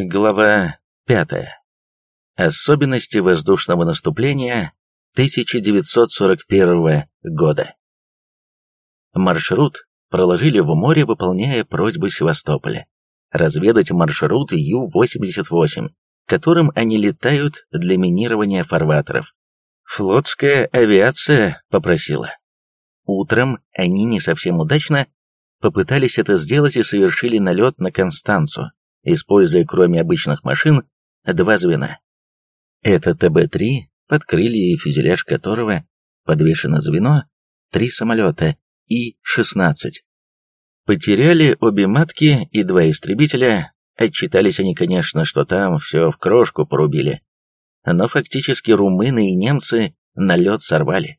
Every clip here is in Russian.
Глава 5. Особенности воздушного наступления 1941 года. Маршрут проложили в море, выполняя просьбы Севастополя. Разведать маршрут Ю-88, которым они летают для минирования фарватеров. Флотская авиация попросила. Утром они не совсем удачно попытались это сделать и совершили налет на Констанцу, используя кроме обычных машин два звена. Это ТБ-3, под крылья и фюзеляж которого подвешено звено, три самолета И-16. Потеряли обе матки и два истребителя, отчитались они, конечно, что там все в крошку порубили. Но фактически румыны и немцы налет сорвали.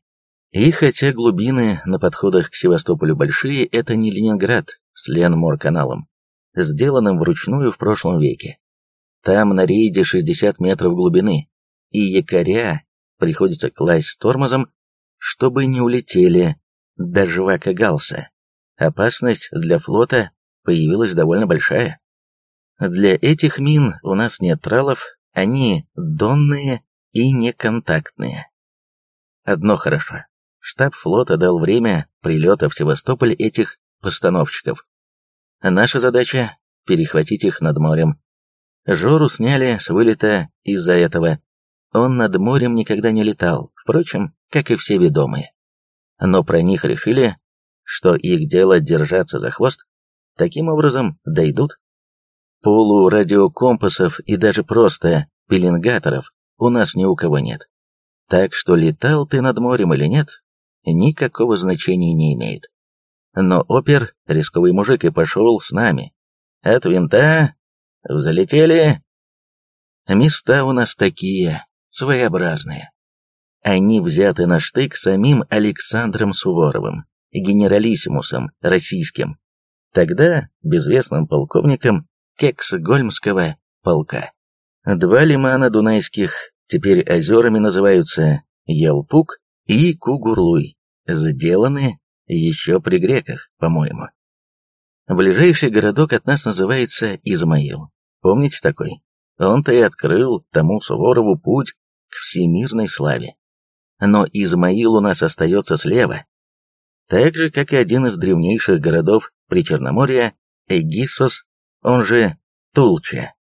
И хотя глубины на подходах к Севастополю большие, это не Ленинград с Ленмор-каналом сделанным вручную в прошлом веке. Там на рейде 60 метров глубины, и якоря приходится класть тормозом, чтобы не улетели до жвака Галса. Опасность для флота появилась довольно большая. Для этих мин у нас нет тралов, они донные и неконтактные. Одно хорошо. Штаб флота дал время прилета в Севастополь этих постановщиков. Наша задача — перехватить их над морем. Жору сняли с вылета из-за этого. Он над морем никогда не летал, впрочем, как и все ведомые. Но про них решили, что их дело держаться за хвост, таким образом дойдут. Полурадиокомпасов и даже просто пеленгаторов у нас ни у кого нет. Так что летал ты над морем или нет, никакого значения не имеет. Но опер, рисковый мужик, и пошел с нами. От винта взлетели. Места у нас такие, своеобразные. Они взяты на штык самим Александром Суворовым, генералиссимусом российским, тогда безвестным полковником Кексгольмского полка. Два лимана дунайских, теперь озерами называются Елпук и Кугурлуй, сделаны еще при греках, по-моему. Ближайший городок от нас называется Измаил. Помните такой? Он-то и открыл тому Суворову путь к всемирной славе. Но Измаил у нас остается слева. Так же, как и один из древнейших городов Причерноморья, Эгисос, он же Тулча.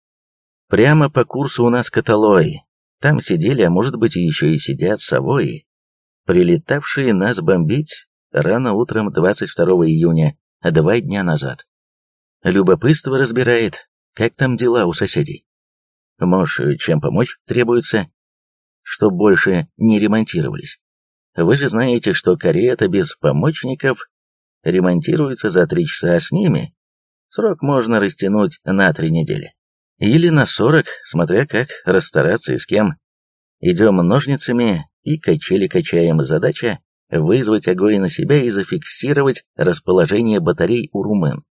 Прямо по курсу у нас Каталой. Там сидели, а может быть еще и сидят Савои, прилетавшие нас бомбить рано утром 22 июня, два дня назад. Любопытство разбирает, как там дела у соседей. Может, чем помочь требуется, что больше не ремонтировались. Вы же знаете, что карета без помощников ремонтируется за три часа, а с ними срок можно растянуть на три недели. Или на сорок, смотря как расстараться и с кем. Идем ножницами и качели качаем. Задача вызвать огонь на себя и зафиксировать расположение батарей у румын.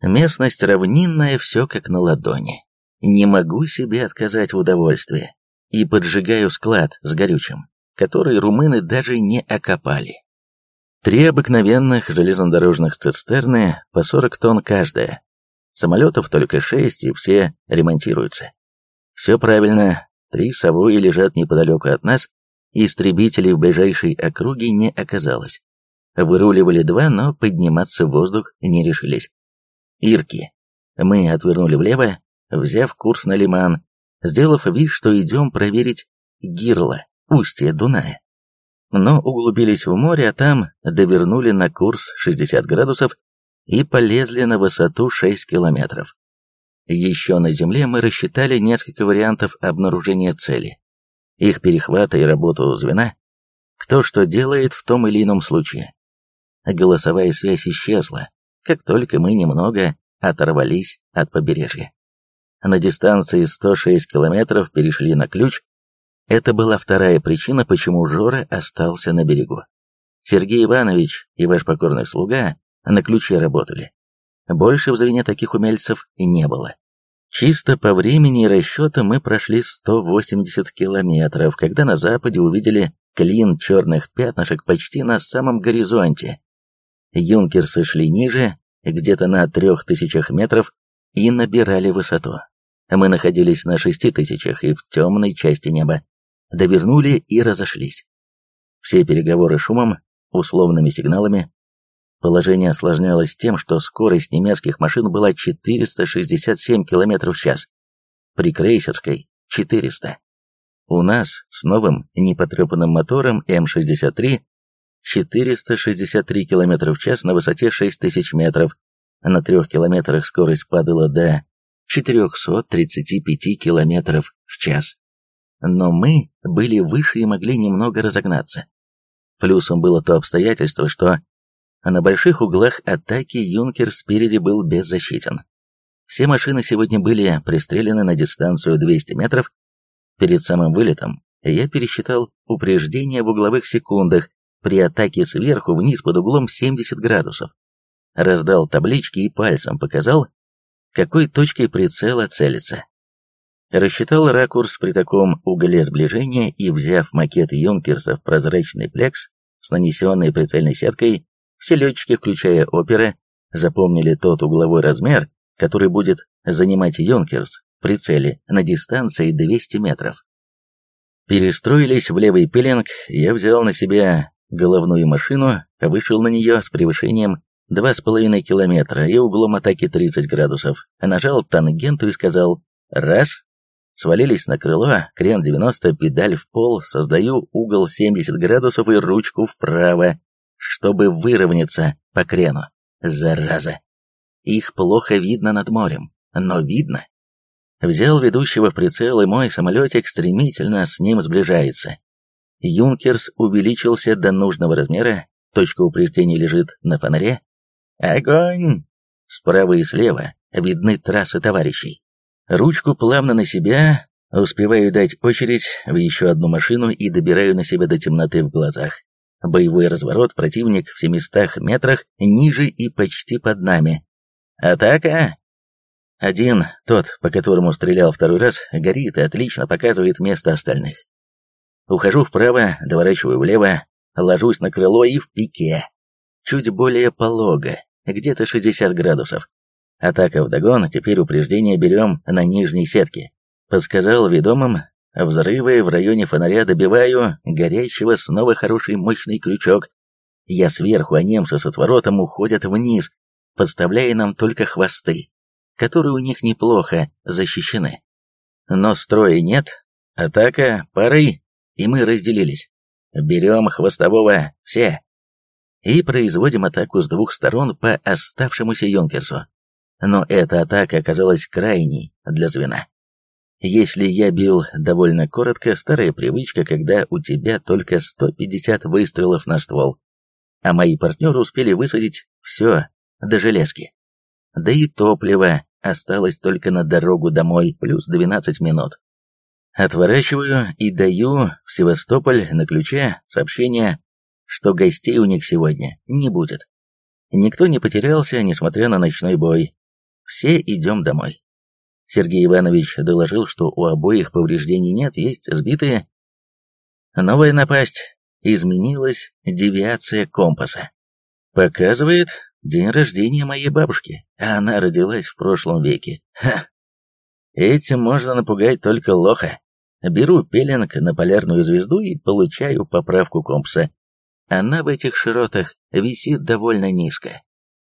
Местность равнинная, все как на ладони. Не могу себе отказать в удовольствии. И поджигаю склад с горючим, который румыны даже не окопали. Три обыкновенных железнодорожных цистерны по 40 тонн каждая. Самолетов только шесть, и все ремонтируются. Все правильно, три совои лежат неподалеку от нас, Истребителей в ближайшей округе не оказалось. Выруливали два, но подниматься в воздух не решились. Ирки. Мы отвернули влево, взяв курс на лиман, сделав вид, что идем проверить Гирло, устье Дуная. Но углубились в море, а там довернули на курс 60 градусов и полезли на высоту 6 километров. Еще на земле мы рассчитали несколько вариантов обнаружения цели их перехвата и работу звена, кто что делает в том или ином случае. Голосовая связь исчезла, как только мы немного оторвались от побережья. На дистанции 106 километров перешли на ключ. Это была вторая причина, почему Жора остался на берегу. Сергей Иванович и ваш покорный слуга на ключе работали. Больше в звене таких умельцев и не было. Чисто по времени и расчетам мы прошли 180 километров, когда на западе увидели клин черных пятнышек почти на самом горизонте. Юнкерсы шли ниже, где-то на трех тысячах метров, и набирали высоту. Мы находились на шести тысячах и в темной части неба. Довернули и разошлись. Все переговоры шумом, условными сигналами. Положение осложнялось тем, что скорость немецких машин была 467 км в час. При крейсерской — 400. У нас с новым непотрепанным мотором М-63 463 км в час на высоте 6000 метров. На трех километрах скорость падала до 435 км в час. Но мы были выше и могли немного разогнаться. Плюсом было то обстоятельство, что на больших углах атаки Юнкер спереди был беззащитен. Все машины сегодня были пристрелены на дистанцию 200 метров. Перед самым вылетом я пересчитал упреждения в угловых секундах при атаке сверху вниз под углом 70 градусов. Раздал таблички и пальцем показал, какой точкой прицела целится. Рассчитал ракурс при таком угле сближения и, взяв макет Юнкерса в прозрачный плекс с нанесенной прицельной сеткой, все летчики, включая опера, запомнили тот угловой размер, который будет занимать Юнкерс в прицеле на дистанции 200 метров. Перестроились в левый пеленг, я взял на себя головную машину, вышел на нее с превышением 2,5 километра и углом атаки 30 градусов, нажал тангенту и сказал «раз», свалились на крыло, крен 90, педаль в пол, создаю угол 70 градусов и ручку вправо, чтобы выровняться по крену. Зараза! Их плохо видно над морем, но видно. Взял ведущего в прицел, и мой самолетик стремительно с ним сближается. Юнкерс увеличился до нужного размера, точка упреждения лежит на фонаре. Огонь! Справа и слева видны трассы товарищей. Ручку плавно на себя, успеваю дать очередь в еще одну машину и добираю на себя до темноты в глазах. Боевой разворот, противник в 700 метрах, ниже и почти под нами. Атака! Один, тот, по которому стрелял второй раз, горит и отлично показывает место остальных. Ухожу вправо, доворачиваю влево, ложусь на крыло и в пике. Чуть более полого, где-то 60 градусов. Атака вдогон, теперь упреждение берем на нижней сетке. Подсказал ведомым, взрывы в районе фонаря добиваю, горящего снова хороший мощный крючок. Я сверху, а немцы с отворотом уходят вниз, подставляя нам только хвосты, которые у них неплохо защищены. Но строя нет, атака пары, и мы разделились. Берем хвостового все и производим атаку с двух сторон по оставшемуся Юнкерсу. Но эта атака оказалась крайней для звена. Если я бил довольно коротко, старая привычка, когда у тебя только 150 выстрелов на ствол, а мои партнеры успели высадить все до железки. Да и топливо осталось только на дорогу домой, плюс 12 минут. Отворачиваю и даю в Севастополь на ключе сообщение, что гостей у них сегодня не будет. Никто не потерялся, несмотря на ночной бой. Все идем домой. Сергей Иванович доложил, что у обоих повреждений нет, есть сбитые. Новая напасть. Изменилась девиация компаса. Показывает день рождения моей бабушки, а она родилась в прошлом веке. Ха! Этим можно напугать только лоха. Беру пеленг на полярную звезду и получаю поправку компаса. Она в этих широтах висит довольно низко.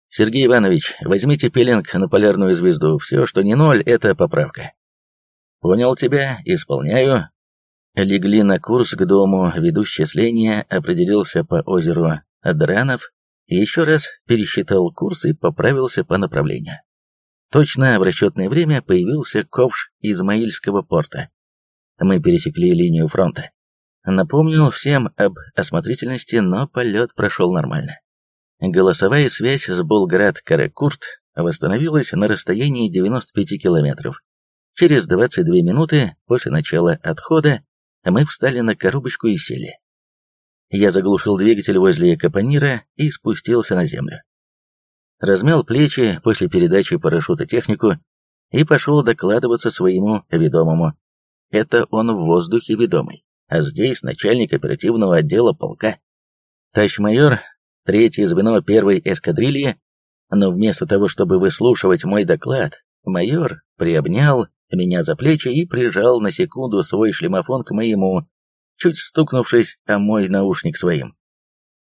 Сергей Иванович, возьмите пеленг на полярную звезду. Все, что не ноль, это поправка. Понял тебя, исполняю. Легли на курс к дому, ведущий сления определился по озеру Дранов, еще раз пересчитал курс и поправился по направлению. Точно в расчетное время появился ковш Измаильского порта. Мы пересекли линию фронта. Напомнил всем об осмотрительности, но полет прошел нормально. Голосовая связь с Болград-Каракурт восстановилась на расстоянии 95 километров. Через 22 минуты после начала отхода мы встали на коробочку и сели. Я заглушил двигатель возле капонира и спустился на землю. Размял плечи после передачи парашюта технику и пошел докладываться своему ведомому. Это он в воздухе ведомый, а здесь начальник оперативного отдела полка. Товарищ-майор, третье звено первой эскадрильи, но вместо того, чтобы выслушивать мой доклад, майор приобнял меня за плечи и прижал на секунду свой шлемофон к моему, чуть стукнувшись о мой наушник своим.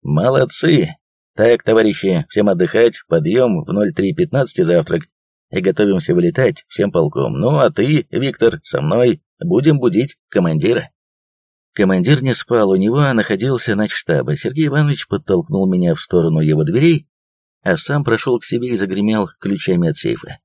«Молодцы! Так, товарищи, всем отдыхать, подъем в 03.15 завтрак, и готовимся вылетать всем полком. Ну, а ты, Виктор, со мной, будем будить командира». Командир не спал у него, а находился на штабе. Сергей Иванович подтолкнул меня в сторону его дверей, а сам прошел к себе и загремел ключами от сейфа.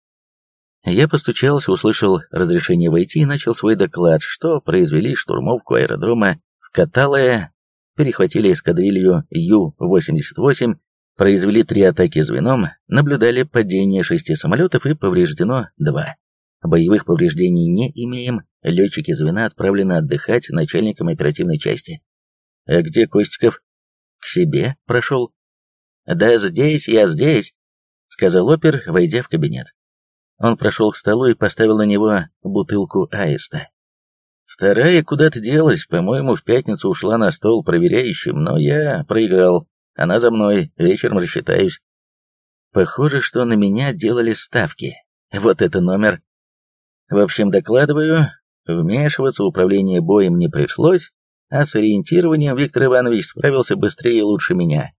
Я постучался, услышал разрешение войти и начал свой доклад, что произвели штурмовку аэродрома в Каталое, перехватили эскадрилью Ю-88, произвели три атаки звеном, наблюдали падение шести самолетов и повреждено два. Боевых повреждений не имеем, летчики звена отправлены отдыхать начальником оперативной части. А где Костиков? К себе прошел. Да здесь, я здесь, сказал опер, войдя в кабинет. Он прошел к столу и поставил на него бутылку аиста. Вторая куда-то делась, по-моему, в пятницу ушла на стол проверяющим, но я проиграл. Она за мной, вечером рассчитаюсь. Похоже, что на меня делали ставки. Вот это номер. В общем, докладываю, вмешиваться в управление боем не пришлось, а с ориентированием Виктор Иванович справился быстрее и лучше меня.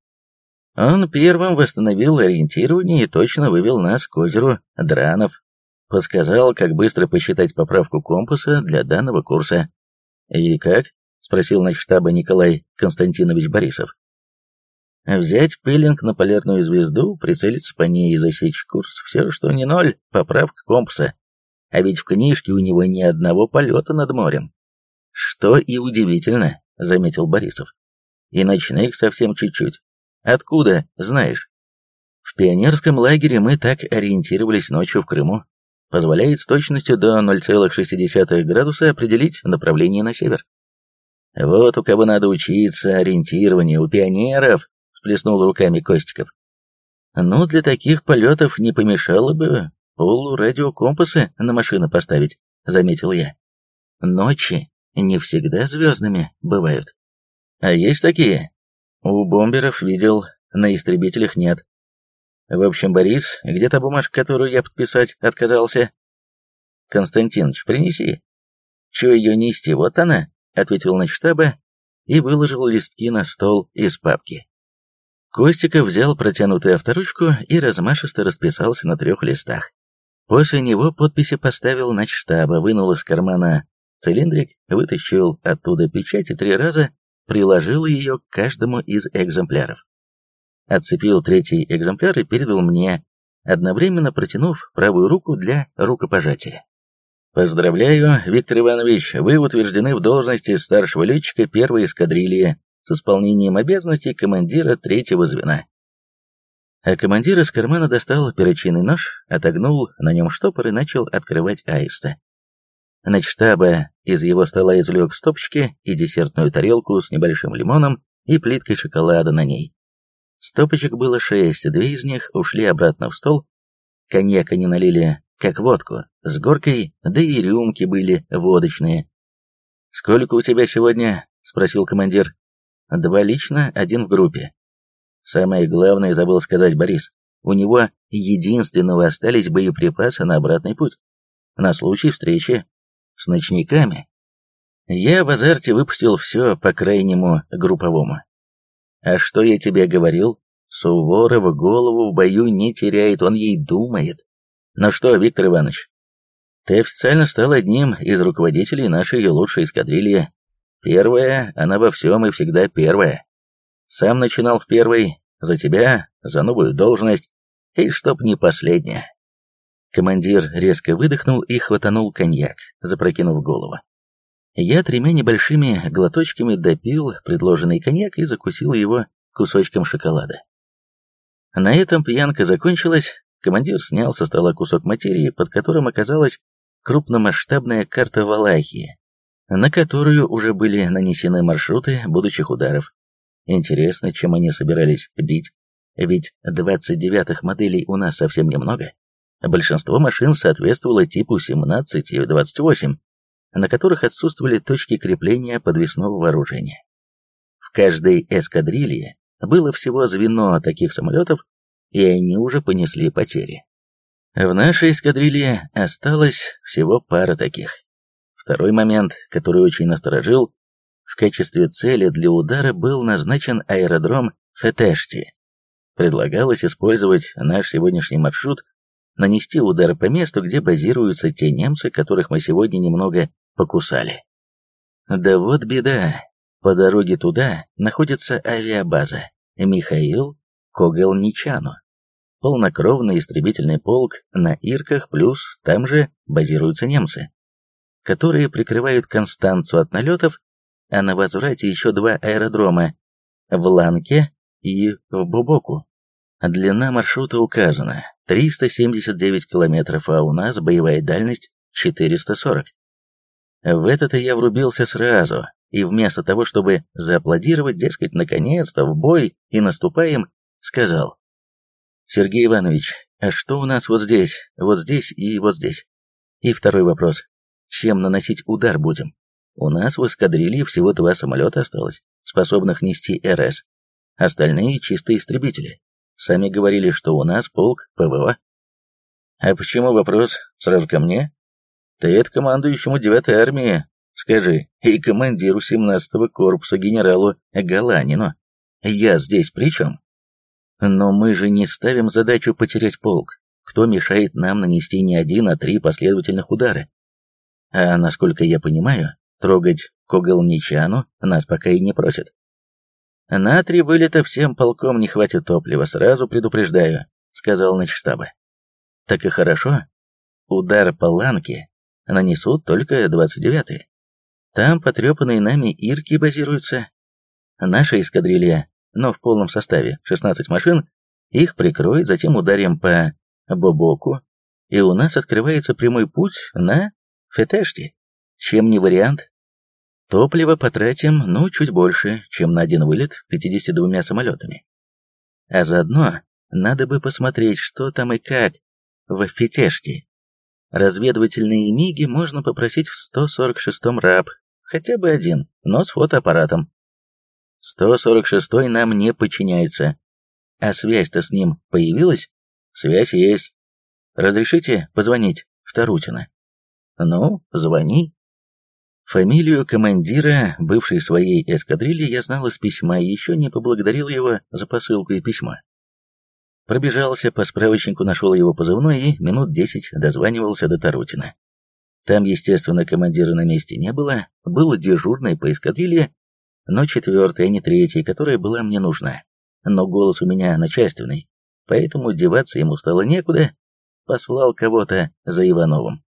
Он первым восстановил ориентирование и точно вывел нас к озеру Дранов. Подсказал, как быстро посчитать поправку компаса для данного курса. «И как?» — спросил на штаба Николай Константинович Борисов. «Взять пылинг на полярную звезду, прицелиться по ней и засечь курс. Все, что не ноль, поправка компаса. А ведь в книжке у него ни одного полета над морем. Что и удивительно, заметил Борисов. И ночных совсем чуть-чуть. Откуда, знаешь? В пионерском лагере мы так ориентировались ночью в Крыму. Позволяет с точностью до 0,6 градуса определить направление на север. Вот у кого надо учиться ориентированию, у пионеров, всплеснул руками Костиков. Ну, для таких полетов не помешало бы полурадиокомпасы на машину поставить, заметил я. Ночи не всегда звездными бывают. А есть такие? У бомберов видел, на истребителях нет. В общем, Борис, где та бумажка, которую я подписать отказался? Константинович, принеси. Че ее нести, вот она, ответил начштаба и выложил листки на стол из папки. Костиков взял протянутую авторучку и размашисто расписался на трех листах. После него подписи поставил начштаба, вынул из кармана цилиндрик, вытащил оттуда печать и три раза приложил ее к каждому из экземпляров. Отцепил третий экземпляр и передал мне, одновременно протянув правую руку для рукопожатия. Поздравляю, Виктор Иванович, вы утверждены в должности старшего летчика первой эскадрильи с исполнением обязанностей командира третьего звена а командир из кармана достал перочинный нож, отогнул на нем штопор и начал открывать аиста. Начштаба из его стола извлек стопочки и десертную тарелку с небольшим лимоном и плиткой шоколада на ней. Стопочек было шесть, две из них ушли обратно в стол. Коньяк они налили, как водку, с горкой, да и рюмки были водочные. «Сколько у тебя сегодня?» — спросил командир. «Два лично, один в группе. Самое главное забыл сказать Борис. У него единственного остались боеприпасы на обратный путь. На случай встречи с ночниками. Я в азарте выпустил все по крайнему групповому. А что я тебе говорил? Суворов голову в бою не теряет, он ей думает. Ну что, Виктор Иванович, ты официально стал одним из руководителей нашей лучшей эскадрильи. Первая, она во всем и всегда первая. Сам начинал в первой, за тебя, за новую должность, и чтоб не последняя. Командир резко выдохнул и хватанул коньяк, запрокинув голову. Я тремя небольшими глоточками допил предложенный коньяк и закусил его кусочком шоколада. На этом пьянка закончилась, командир снял со стола кусок материи, под которым оказалась крупномасштабная карта Валахии, на которую уже были нанесены маршруты будущих ударов. Интересно, чем они собирались бить, ведь 29-х моделей у нас совсем немного. Большинство машин соответствовало типу 17 и 28, на которых отсутствовали точки крепления подвесного вооружения. В каждой эскадрилье было всего звено таких самолетов, и они уже понесли потери. В нашей эскадрилье осталось всего пара таких. Второй момент, который очень насторожил, в качестве цели для удара был назначен аэродром Фетешти. Предлагалось использовать наш сегодняшний маршрут, нанести удар по месту, где базируются те немцы, которых мы сегодня немного покусали. Да вот беда. По дороге туда находится авиабаза Михаил Когелничану. Полнокровный истребительный полк на Ирках, плюс там же базируются немцы, которые прикрывают Констанцу от налетов, а на возврате еще два аэродрома в Ланке и в Бубоку. Длина маршрута указана 379 километров, а у нас боевая дальность 440. В это-то я врубился сразу, и вместо того, чтобы зааплодировать, дескать, наконец-то в бой и наступаем, сказал. «Сергей Иванович, а что у нас вот здесь, вот здесь и вот здесь?» И второй вопрос. Чем наносить удар будем? У нас в эскадрилье всего два самолета осталось, способных нести РС. Остальные чистые истребители. Сами говорили, что у нас полк ПВО. А почему вопрос сразу ко мне? Ты это командующему 9-й армии, скажи, и командиру 17-го корпуса генералу Галанину. Я здесь при чем? Но мы же не ставим задачу потерять полк. Кто мешает нам нанести не один, а три последовательных удара? А насколько я понимаю, трогать Когалничану нас пока и не просят. «На три вылета всем полком не хватит топлива, сразу предупреждаю», — сказал начштаба. «Так и хорошо. Удар по ланке нанесут только 29-е. Там потрепанные нами ирки базируются. Наша эскадрилья, но в полном составе, 16 машин, их прикроет, затем ударим по Бобоку, и у нас открывается прямой путь на Фетешти. Чем не вариант, Топлива потратим, ну, чуть больше, чем на один вылет 52 самолетами. А заодно надо бы посмотреть, что там и как в Фетеште. Разведывательные миги можно попросить в 146-м РАБ, хотя бы один, но с фотоаппаратом. 146-й нам не подчиняется. А связь-то с ним появилась? Связь есть. Разрешите позвонить в Тарутино? Ну, звони. Фамилию командира бывшей своей эскадрильи я знал из письма и еще не поблагодарил его за посылку и письмо. Пробежался по справочнику, нашел его позывной и минут десять дозванивался до Тарутина. Там, естественно, командира на месте не было, был дежурный по эскадрилье, но четвертый, а не третий, которая была мне нужна. Но голос у меня начальственный, поэтому деваться ему стало некуда, послал кого-то за Ивановым.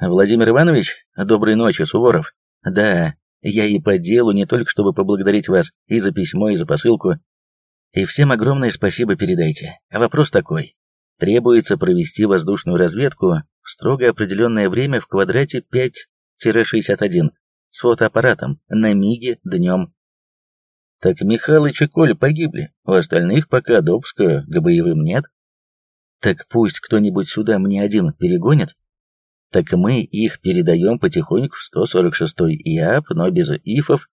«Владимир Иванович, доброй ночи, Суворов. Да, я и по делу, не только чтобы поблагодарить вас и за письмо, и за посылку. И всем огромное спасибо передайте. А вопрос такой. Требуется провести воздушную разведку в строго определенное время в квадрате 5-61 с фотоаппаратом на МИГе днем. Так Михалыч и Коля погибли, у остальных пока допуска к боевым нет. Так пусть кто-нибудь сюда мне один перегонит, так мы их передаем потихоньку в 146-й ИАП, но без ИФов.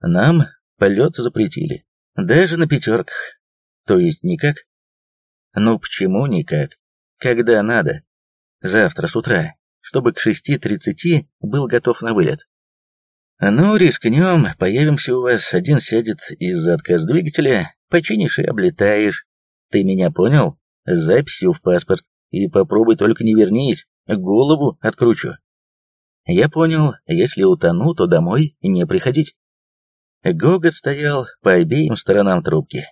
Нам полет запретили. Даже на пятерках. То есть никак? Ну почему никак? Когда надо. Завтра с утра, чтобы к 6.30 был готов на вылет. Ну, рискнем, появимся у вас, один сядет из-за отказ двигателя, починишь и облетаешь. Ты меня понял? С записью в паспорт. И попробуй только не вернись, голову откручу. Я понял, если утону, то домой не приходить. Гогот стоял по обеим сторонам трубки.